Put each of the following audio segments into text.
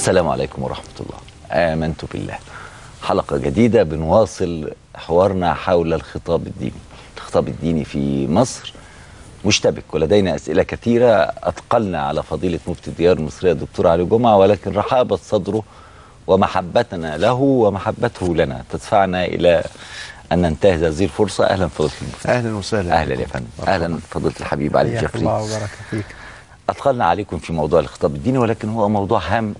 السلام عليكم ورحمة الله. آمنت بالله. حلقة جديدة بنواصل حوارنا حول الخطاب الديني. الخطاب الديني في مصر مشتبك ولدينا أسئلة كثيرة. أثقلنا على فضيلة مفتي الديار المصرية الدكتور علي جمعة ولكن رحابة صدره ومحبتنا له ومحبته لنا. تدفعنا إلى أن ننتهز هذه الفرصة. أهلا فضيلة المفتي. أهلا وسهلا. أهلا يا فندم. أهلا فضيلة الحبيب علي الجفري الله وبارك فيك. أثقلنا عليكم في موضوع الخطاب الديني ولكن هو موضوع هام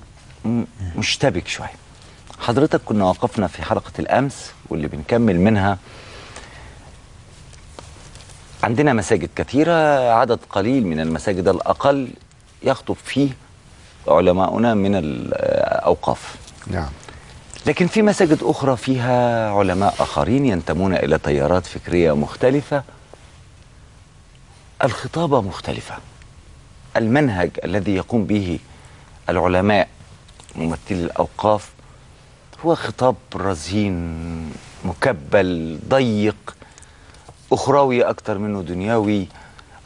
مشتبك شوية. حضرتك كنا وقفنا في حلقة الأمس واللي بنكمل منها. عندنا مساجد كثيرة عدد قليل من المساجد الأقل يخطب فيه علماؤنا من الأوقاف. نعم. لكن في مساجد أخرى فيها علماء آخرين ينتمون إلى تيارات فكرية مختلفة. الخطابة مختلفة. المنهج الذي يقوم به العلماء ممثلي الأوقاف هو خطاب رزين مكبل ضيق أخروي أكثر منه دنيوي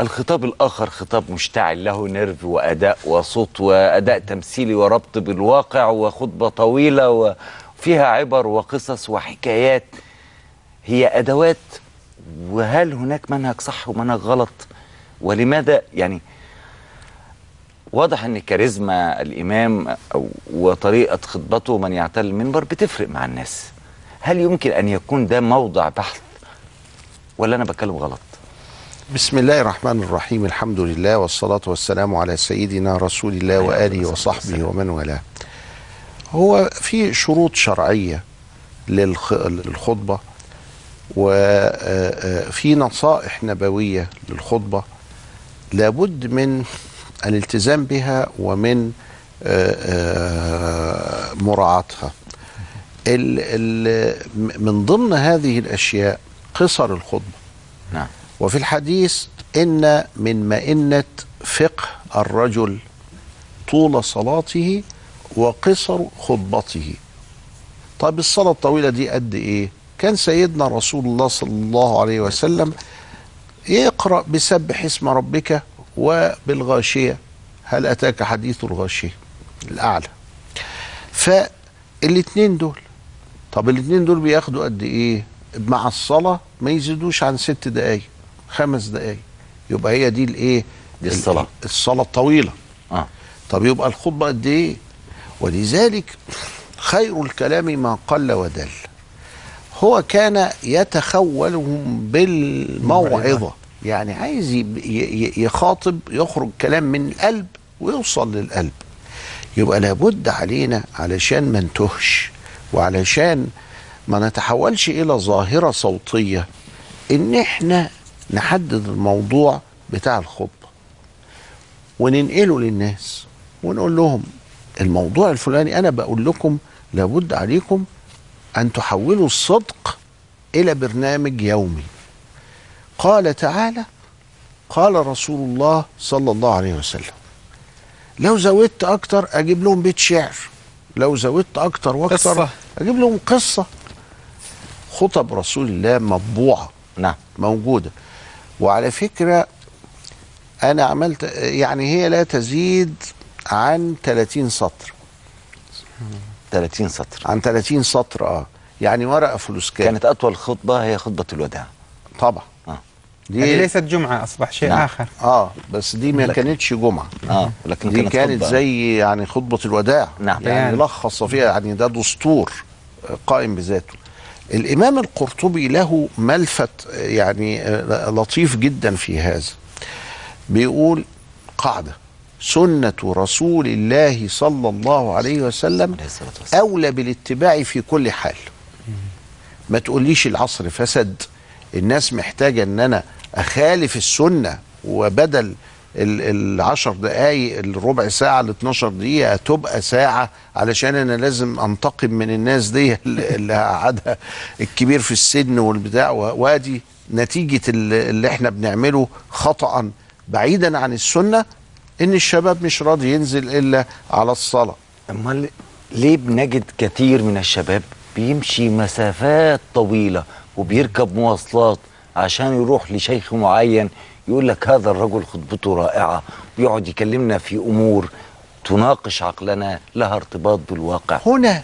الخطاب الآخر خطاب مشتعل له نرف وأداء وصوت وأداء تمثيلي وربط بالواقع وخطبة طويلة وفيها عبر وقصص وحكايات. هي أدوات وهل هناك منهج صح ومنهج غلط؟ ولماذا؟ يعني واضح إن كاريزما الإمام وطريقة خطبته من يعتل المنبر بتفرق مع الناس. هل يمكن أن يكون ده موضع بحث ولا أنا بتكلم غلط؟ بسم الله الرحمن الرحيم الحمد لله والصلاة والسلام على سيدنا رسول الله وآله وصحبه. ومن والاه. هو في شروط شرعية للخ... للخطبة وفي نصائح نبوية للخطبة. لابد من الالتزام بها ومن آه، آه، مراعاتها. ال... ال... من ضمن هذه الأشياء قصر الخطبة. نعم. وفي الحديث إن من مئنة فقه الرجل طول صلاته وقصر خطبته. طيب الصلاة الطويلة دي قد إيه؟ كان سيدنا رسول الله صلى الله عليه وسلم يقرأ بسبح اسم ربك وبالغاشية. هل أتاك حديث الغاشية؟ الأعلى. فالاتنين دول طب الاتنين دول بياخدوا قد إيه؟ مع الصلاة ما يزيدوش عن ست دقايق خمس دقايق. يبقى هي دي الإيه؟ دي الصلاة. الصلاة الطويلة. آه. طب يبقى الخطبة قد إيه؟ ولذلك خير الكلام ما قل ودل. هو كان يتخولهم بالموعظة. يعني عايز يخاطب يخرج كلام من القلب ويوصل للقلب. يبقى لابد علينا علشان ما نتهش وعلشان ما نتحولش إلى ظاهرة صوتية إن إحنا نحدد الموضوع بتاع الخطبة وننقله للناس ونقول لهم الموضوع الفلاني أنا بقول لكم لابد عليكم أن تحولوا الصدق إلى برنامج يومي. قال تعالى قال رسول الله صلى الله عليه وسلم لو زودت أكتر أجيب لهم بيت شعر لو زودت أكتر وأكتر قصة. أجيب لهم قصة. خطب رسول الله مطبوعة نعم موجودة. وعلى فكرة أنا عملت يعني هي لا تزيد عن 30 سطر. 30 سطر. عن 30 سطر آه. يعني ورقة فلوسكان كانت أطول خطبة هي خطبة الوداع. طبعا. آه هذه ليست جمعة أصبح شيء نعم. آخر. آه بس دي ما لكن- كانتش جمعة. آه ولكن دي كانت خطبة. زي يعني خطبة الوداع. نعم. يعني بيان. لخص فيها يعني ده دستور قائم بذاته. الإمام القرطبي له ملفت يعني آه، لطيف جدا في هذا. بيقول قاعدة سنة رسول الله صلى الله عليه وسلم أولى بالاتباع في كل حال. ما تقوليش العصر فسد. الناس محتاجة إن أنا أخالف السنة وبدل ال- العشر دقايق الربع ساعة ال 12 دقيقة تبقى ساعة علشان أنا لازم أنتقم من الناس دي اللي قعدها الكبير في السن والبتاع. و- وأدي نتيجة ال- اللي إحنا بنعمله خطأ بعيدا عن السنة إن الشباب مش راضي ينزل إلا على الصلاة. أمال ليه بنجد كثير من الشباب بيمشي مسافات طويلة وبيركب مواصلات عشان يروح لشيخ معين يقول لك هذا الرجل خطبته رائعة ويقعد يكلمنا في أمور تناقش عقلنا لها ارتباط بالواقع. هنا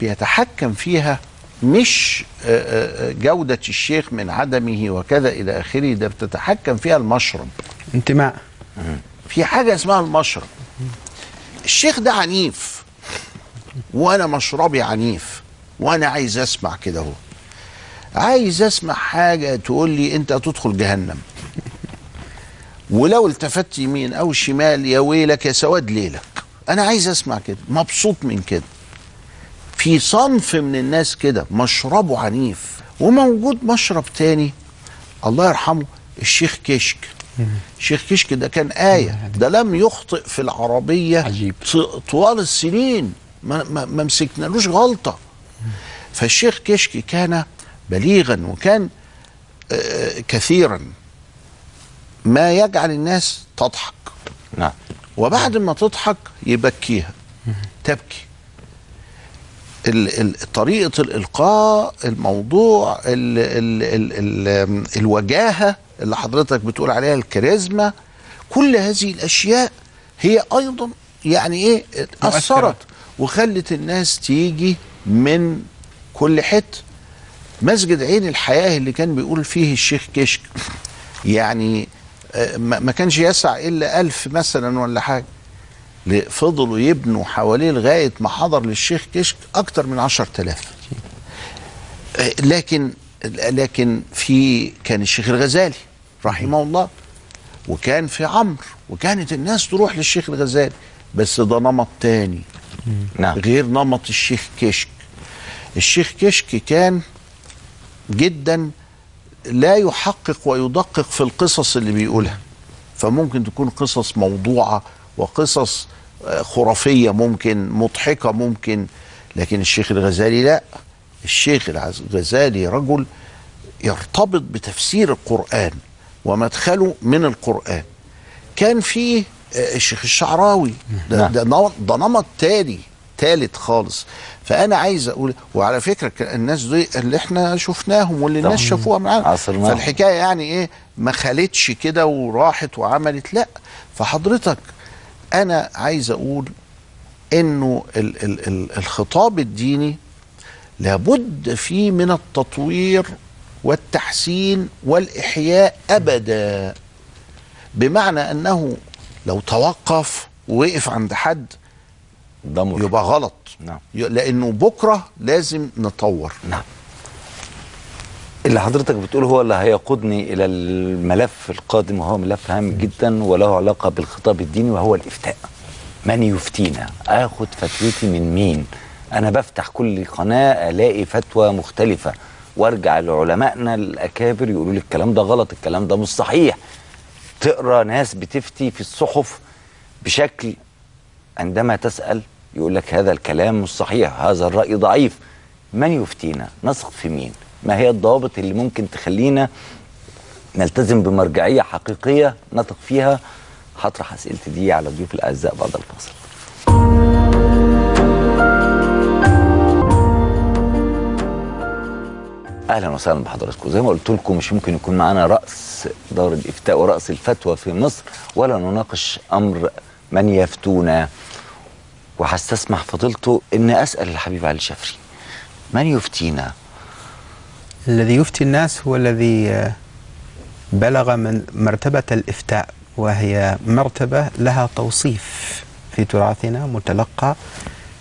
بيتحكم فيها مش آه، آه، جودة الشيخ من عدمه وكذا إلى آخره ده بتتحكم فيها المشرب. انتماء. في حاجة اسمها المشرب. الشيخ ده عنيف وأنا مشربي عنيف وأنا عايز أسمع كده هو. عايز أسمع حاجة تقول لي أنت هتدخل جهنم. ولو التفت يمين أو شمال يا ويلك يا سواد ليلك. أنا عايز أسمع كده مبسوط من كده. في صنف من الناس كده مشربه عنيف وموجود مشرب تاني. الله يرحمه الشيخ كشك. الشيخ كشك ده كان آية ده لم يخطئ في العربية عجيب. طوال السنين. ما, ما, ما مسكنالوش غلطة. فالشيخ كشك كان بليغا وكان آه، كثيرا. ما يجعل الناس تضحك. نعم. وبعد ما تضحك يبكيها تبكي. طريقة الإلقاء الموضوع ال ال ال ال الوجاهة اللي حضرتك بتقول عليها الكاريزما كل هذه الأشياء هي أيضا يعني إيه. أثرت وخلت الناس تيجي من كل حتة. مسجد عين الحياة اللي كان بيقول فيه الشيخ كشك يعني آه، ما كانش يسع إلا ألف مثلا ولا حاجة. ل- فضلوا يبنوا حواليه لغاية ما حضر للشيخ كشك أكتر من عشر تلاف آه، لكن لكن في كان الشيخ الغزالي رحمه الله وكان في عمرو وكانت الناس تروح للشيخ الغزالي بس ده نمط تاني. نعم. غير نمط الشيخ كشك. الشيخ كشك كان جدا لا يحقق ويدقق في القصص اللي بيقولها. فممكن تكون قصص موضوعة وقصص آه، خرافية ممكن مضحكة ممكن لكن الشيخ الغزالي لا. الشيخ الغزالي رجل يرتبط بتفسير القرآن ومدخله من القرآن. كان فيه آه، الشيخ الشعراوي ده, نعم. ده, نمط- ده نمط تاني. تالت خالص فأنا عايز أقول وعلى فكرة الناس دي اللي إحنا شفناهم واللي الناس. شافوها معانا. فالحكاية يعني إيه ما خلتش كده وراحت وعملت لأ فحضرتك أنا عايز أقول إنه ال ال ال الخطاب الديني لابد فيه من التطوير والتحسين والإحياء أبدا بمعنى أنه لو توقف ووقف عند حد ضمر يبقى غلط. نعم. لأنه بكرة لازم نطور. نعم. اللي حضرتك بتقوله هو اللي هيقودني إلى الملف القادم وهو ملف هام جدا وله علاقة بالخطاب الديني وهو الإفتاء. من يفتينا؟ آخد فتوتي من مين؟ أنا بفتح كل قناة ألاقي فتوى مختلفة وأرجع لعلمائنا الأكابر يقولوا لي الكلام ده غلط الكلام ده مش صحيح. تقرأ ناس بتفتي في الصحف بشكل عندما تسأل يقول لك هذا الكلام مش صحيح هذا الرأي ضعيف. من يفتينا؟ نثق في مين؟ ما هي الضوابط اللي ممكن تخلينا نلتزم بمرجعية حقيقية نثق فيها؟ هطرح أسئلتي دي على ضيوف الأعزاء بعد الفاصل. أهلا وسهلا بحضراتكم. زي ما قلت لكم مش ممكن يكون معانا رأس دار الإفتاء ورأس الفتوى في مصر ولا نناقش أمر من يفتونا. وهستسمح فضيلته ان أسأل الحبيب علي الشافعي من يفتينا؟ الذي يفتي الناس هو الذي آه، بلغ من مرتبة الإفتاء وهي مرتبة لها توصيف في تراثنا متلقى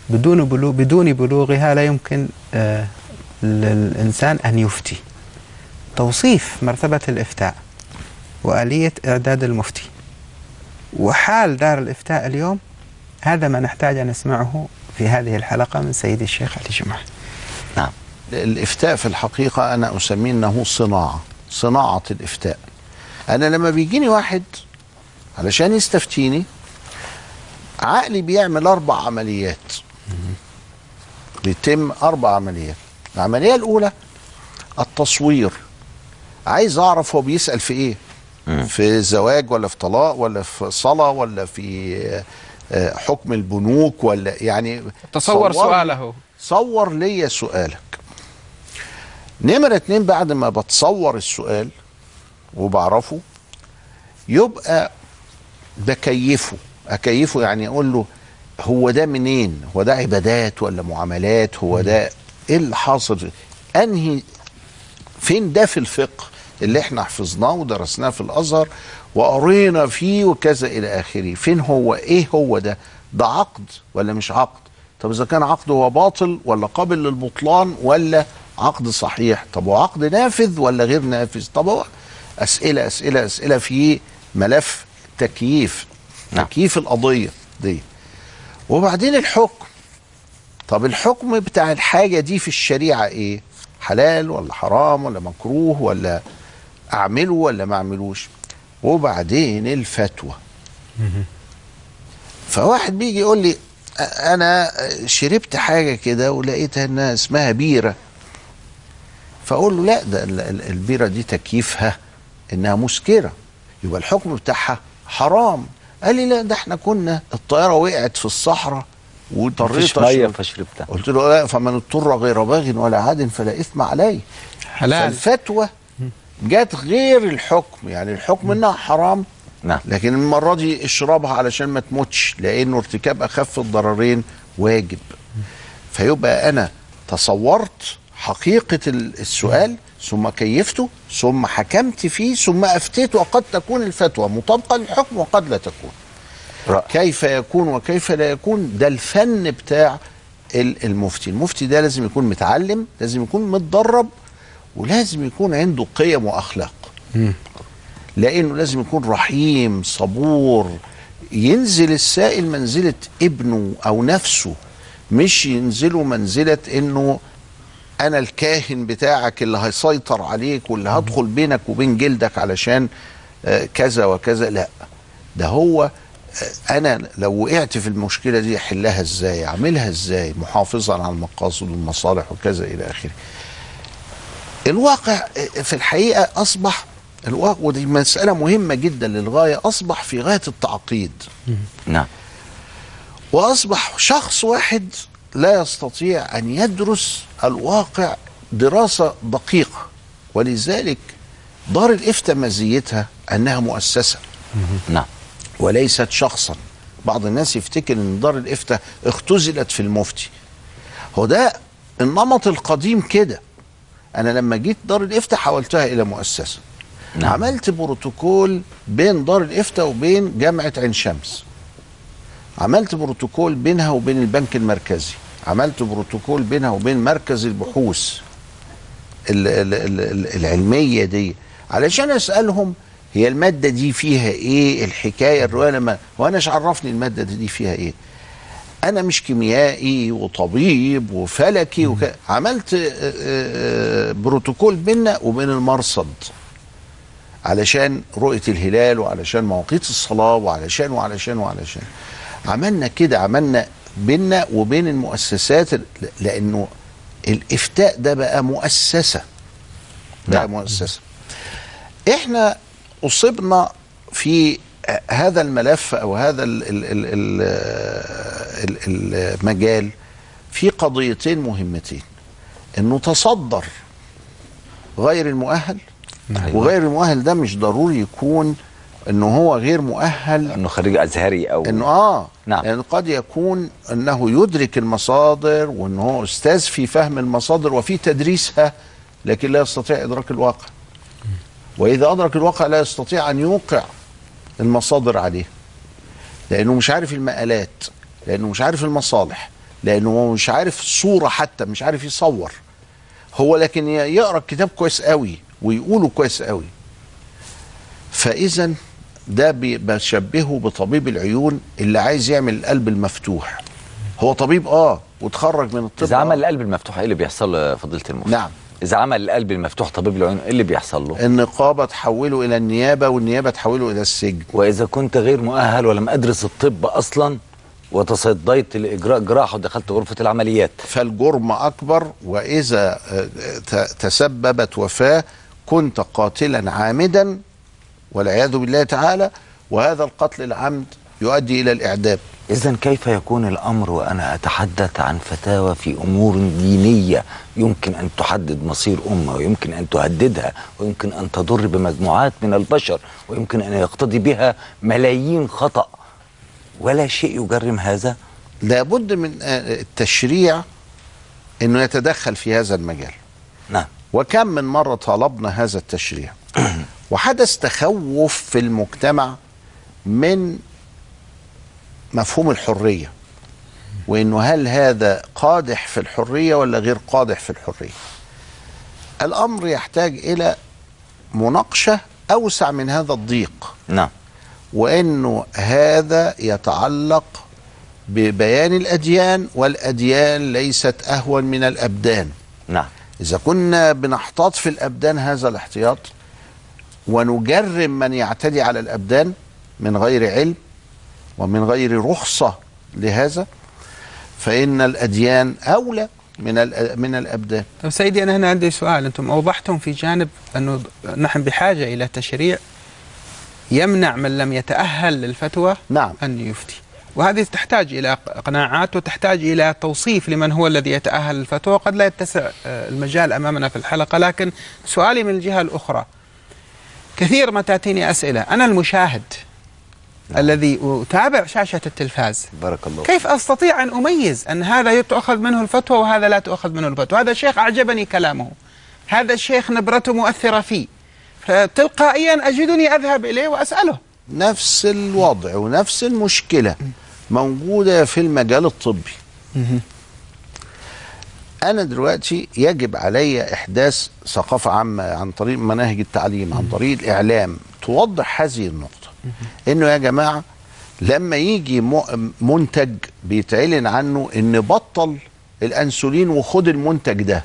بدون بلوغ بدون بلوغها لا يمكن آه، للإنسان أن يفتي. توصيف مرتبة الإفتاء وآلية إعداد المفتي. وحال دار الإفتاء اليوم هذا ما نحتاج أن نسمعه في هذه الحلقة من سيد الشيخ علي جمعة نعم. الإفتاء في الحقيقة أنا أسميه إنه صناعة صناعة الإفتاء. أنا لما بيجيني واحد علشان يستفتيني عقلي بيعمل أربع عمليات. بيتم أربع عمليات. العملية الأولى التصوير. عايز أعرف هو بيسأل في إيه؟ مم. في زواج ولا في طلاق ولا في صلاة ولا في آه، حكم البنوك ولا يعني تصور صور- سؤاله. صور ليا سؤالك. نمرة اتنين بعد ما بتصور السؤال وبعرفه يبقى بكيفه. أكيفه يعني أقول له هو ده منين؟ هو ده عبادات ولا معاملات؟ هو ده إيه اللي حاصل؟ أنهي فين ده في الفقه اللي إحنا حفظناه ودرسناه في الأزهر؟ وقرينا فيه وكذا إلى آخره. فين هو؟ إيه هو ده؟ ده عقد ولا مش عقد؟ طب إذا كان عقد هو باطل ولا قابل للبطلان ولا عقد صحيح؟ طب هو عقد نافذ ولا غير نافذ؟ طب هو أسئلة أسئلة أسئلة في ملف تكييف نعم. تكييف القضية دي. وبعدين الحكم. طب الحكم بتاع الحاجة دي في الشريعة إيه؟ حلال ولا حرام ولا مكروه ولا أعمله ولا ما أعملوش؟ وبعدين الفتوى. فواحد بيجي يقول لي أنا شربت حاجة كده ولقيتها إنها اسمها بيرة. فأقول له لا ده ال- ال- البيرة دي تكييفها إنها مسكرة. يبقى الحكم بتاعها حرام. قال لي لا ده إحنا كنا الطيارة وقعت في الصحراء واضطريت أشرب. فشربتها. قلت له لا فمن اضطر غير باغ ولا عاد فلا إثم عليه. حلال. فالفتوى جت غير الحكم يعني الحكم إنها حرام. نعم. لكن المرة دي اشربها علشان ما تموتش لأنه ارتكاب أخف الضررين واجب. فيبقى أنا تصورت حقيقة ال- السؤال ثم كيفته ثم حكمت فيه ثم أفتيت وقد تكون الفتوى مطابقه للحكم وقد لا تكون. رائع كيف يكون وكيف لا يكون ده الفن بتاع ال- المفتي. المفتي ده لازم يكون متعلم لازم يكون متدرب ولازم يكون عنده قيم وأخلاق. لأنه لازم يكون رحيم صبور ينزل السائل منزلة ابنه أو نفسه مش ينزله منزلة إنه أنا الكاهن بتاعك اللي هيسيطر عليك واللي هدخل بينك وبين جلدك علشان آه، كذا وكذا. لا ده هو آه، أنا لو وقعت في المشكلة دي أحلها إزاي؟ أعملها إزاي؟ محافظا على المقاصد والمصالح وكذا إلى آخره. الواقع في الحقيقة أصبح الواقع ودي مسألة مهمة جدا للغاية أصبح في غاية التعقيد. نعم. وأصبح شخص واحد لا يستطيع أن يدرس الواقع دراسة دقيقة ولذلك دار الإفتاء مزيتها أنها مؤسسة. نعم. وليست شخصا. بعض الناس يفتكر إن دار الإفتاء اختزلت في المفتي. هو ده النمط القديم كده. أنا لما جيت دار الإفتاء حولتها إلى مؤسسة. نعم. عملت بروتوكول بين دار الإفتاء وبين جامعة عين شمس. عملت بروتوكول بينها وبين البنك المركزي. عملت بروتوكول بينها وبين مركز البحوث ال- ال- ال- ال- العلمية دي. علشان أسألهم هي المادة دي فيها إيه؟ الحكاية الروايه لما وأنا عرفني المادة دي فيها إيه؟ أنا مش كيميائي وطبيب وفلكي وك... عملت آه، آه، بروتوكول بيننا وبين المرصد. علشان رؤية الهلال وعلشان مواقيت الصلاة وعلشان وعلشان وعلشان. عملنا كده عملنا بيننا وبين المؤسسات ال- لأنه الإفتاء ده بقى مؤسسة. بقى نعم. مؤسسة. إحنا أصبنا في هذا الملف أو هذا ال ال ال ال ال المجال في قضيتين مهمتين إنه تصدر غير المؤهل أيوة. وغير المؤهل ده مش ضروري يكون إنه هو غير مؤهل إنه خريج أزهري أو إنه آه نعم. لأن قد يكون إنه يدرك المصادر وإنه هو أستاذ في فهم المصادر وفي تدريسها لكن لا يستطيع إدراك الواقع وإذا أدرك الواقع لا يستطيع أن يوقع المصادر عليه لأنه مش عارف المقالات لأنه مش عارف المصالح لأنه هو مش عارف الصورة حتى مش عارف يصور. هو لكن يقرأ الكتاب كويس قوي ويقوله كويس قوي. فاذا ده بشبهه بطبيب العيون اللي عايز يعمل القلب المفتوح. هو طبيب آه وتخرج من الطب إذا آه. عمل القلب المفتوح إيه اللي بيحصل له فضيلة المفتي نعم. إذا عمل القلب المفتوح طبيب العيون إيه اللي بيحصل له؟ النقابة تحوله إلى النيابة والنيابة تحوله إلى السجن. وإذا كنت غير مؤهل ولم أدرس الطب أصلا وتصديت لإجراء جراحة ودخلت غرفة العمليات. فالجرم أكبر وإذا آه، ت- تسببت وفاة كنت قاتلا عامدا والعياذ بالله تعالى وهذا القتل العمد يؤدي إلى الإعدام. اذا كيف يكون الأمر وأنا أتحدث عن فتاوى في أمور دينية يمكن أن تحدد مصير أمة ويمكن أن تهددها ويمكن أن تضر بمجموعات من البشر ويمكن أن يقتضي بها ملايين خطأ. ولا شيء يجرم هذا؟ لابد من آه، التشريع إنه يتدخل في هذا المجال. نعم. وكم من مرة طالبنا هذا التشريع؟ وحدث تخوف في المجتمع من مفهوم الحرية وإنه هل هذا قادح في الحرية ولا غير قادح في الحرية؟ الأمر يحتاج إلى مناقشة أوسع من هذا الضيق. نعم. وإنه هذا يتعلق ببيان الأديان والأديان ليست أهون من الأبدان. نعم. إذا كنا بنحتاط في الأبدان هذا الاحتياط ونجرم من يعتدي على الأبدان من غير علم ومن غير رخصة لهذا فإن الأديان أولى من من الأبدان. طيب سيدي أنا هنا عندي سؤال. أنتم أوضحتم في جانب أنه نحن بحاجة إلى تشريع يمنع من لم يتأهل للفتوى نعم. أن يفتي. وهذه تحتاج إلى قناعات وتحتاج إلى توصيف لمن هو الذي يتأهل للفتوى. قد لا يتسع المجال أمامنا في الحلقة لكن سؤالي من الجهة الأخرى. كثير ما تأتيني أسئلة. أنا المشاهد الذي أتابع شاشة التلفاز. بارك الله كيف أستطيع أن أميز أن هذا تؤخذ منه الفتوى وهذا لا تؤخذ منه الفتوى؟ هذا الشيخ أعجبني كلامه. هذا الشيخ نبرته مؤثرة فيه. فتلقائيا أجدني أذهب إليه وأسأله. نفس الوضع ونفس المشكلة موجودة في المجال الطبي. أنا دلوقتي يجب علي إحداث ثقافة عامة عن طريق مناهج التعليم عن طريق الإعلام. توضح هذه النقطة. إنه يا جماعة لما يجي منتج بيتعلن عنه إن بطل الأنسولين وخد المنتج ده.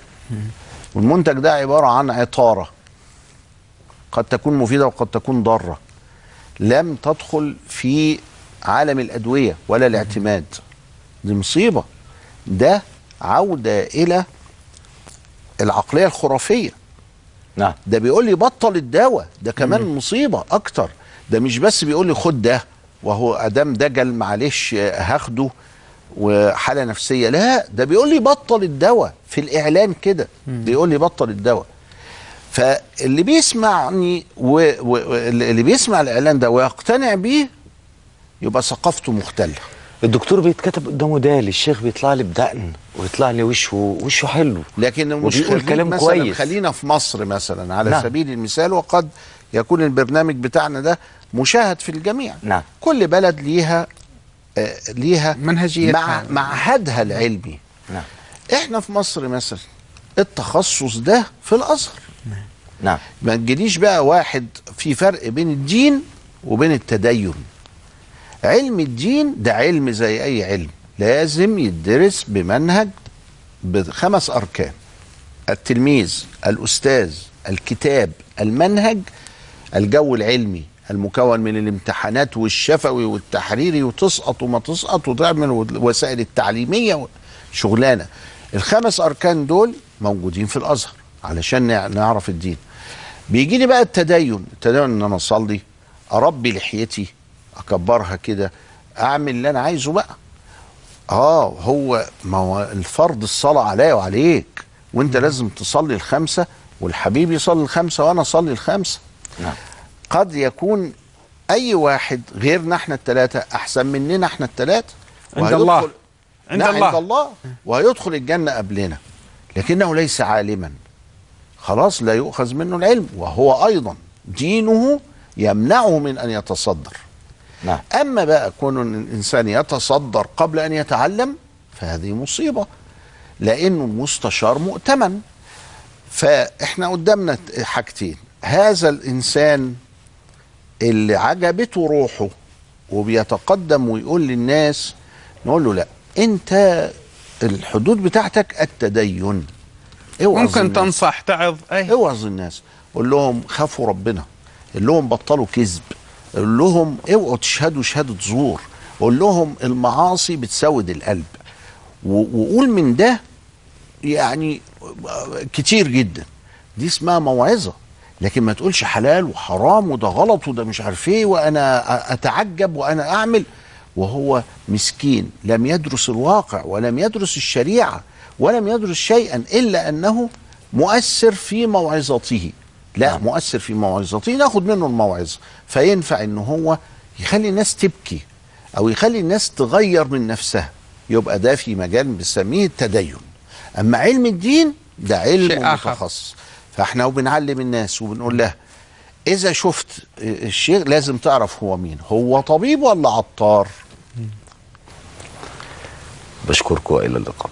والمنتج ده عبارة عن عطارة. قد تكون مفيدة وقد تكون ضارة. لم تدخل في عالم الأدوية ولا الاعتماد. دي مصيبة. ده عودة إلى العقلية الخرافية. نعم. ده بيقول لي بطل الدواء. ده كمان مصيبة أكتر. ده مش بس بيقول لي خد ده وهو أدام دجل معلش هاخده وحالة نفسية. لا ده بيقول لي بطل الدواء. في الإعلان كده بيقول لي بطل الدواء. فاللي بيسمعني واللي بيسمع الإعلان ده ويقتنع بيه يبقى ثقافته مختلة الدكتور بيتكتب قدامه دال الشيخ بيطلع لي بدقن ويطلع لي وشه وشه حلو لكن مش وبيقول خليك كلام مثلا كويس. خلينا في مصر مثلا على نعم. نعم. سبيل المثال وقد يكون البرنامج بتاعنا ده مشاهد في الجميع نعم. كل بلد ليها آه ليها منهجيتها. مع معهدها العلمي نعم إحنا في مصر مثلا التخصص ده في الأزهر نعم. ما تجيليش بقى واحد في فرق بين الدين وبين التدين. علم الدين ده علم زي أي علم لازم يدرس بمنهج بخمس أركان. التلميذ الأستاذ الكتاب المنهج الجو العلمي المكون من الامتحانات والشفوي والتحريري وتسقط وما تسقط وتعمل الوسائل التعليمية شغلانة. الخمس أركان دول موجودين في الأزهر علشان نع- نعرف الدين. بيجي لي بقى التدين. التدين إن أنا أصلي أربي لحيتي أكبرها كده أعمل اللي أنا عايزه بقى. آه هو ما هو الفرض الصلاة عليا وعليك. وأنت لازم تصلي الخمسة والحبيب يصلي الخمسة وأنا أصلي الخمسة. نعم. قد يكون أي واحد غيرنا إحنا الثلاثه أحسن مننا إحنا الثلاثه عند الله. عند عند. الله. عند الله. وهيدخل الجنة قبلنا لكنه ليس عالما. خلاص لا يؤخذ منه العلم وهو أيضا دينه يمنعه من أن يتصدر. نعم. أما بقى كون الإنسان يتصدر قبل أن يتعلم فهذه مصيبة لأنه المستشار مؤتمن. فإحنا قدامنا حاجتين هذا الإنسان اللي عجبته روحه وبيتقدم ويقول للناس نقول له لا أنت الحدود بتاعتك التدين. اوعظ ممكن الناس. تنصح تعظ أي. اوعظ الناس؟ قول لهم خافوا ربنا قول لهم بطلوا كذب قول لهم اوعوا تشهدوا شهادة زور قول لهم المعاصي بتسود القلب. وقول من ده يعني كتير جدا. دي اسمها موعظة. لكن ما تقولش حلال وحرام وده غلط وده مش عارف إيه وأنا أتعجب وأنا أعمل. وهو مسكين لم يدرس الواقع ولم يدرس الشريعة. ولم يدرس شيئا إلا أنه مؤثر في موعظته. لا نعم. مؤثر في موعظته ناخد منه الموعظه فينفع إن هو يخلي الناس تبكي أو يخلي الناس تغير من نفسها. يبقى ده في مجال بنسميه التدين. أما علم الدين ده علم. متخصص. فإحنا وبنعلم الناس وبنقول لها إذا شفت الشيخ لازم تعرف هو مين. هو طبيب ولا عطار؟ بشكركم والى اللقاء.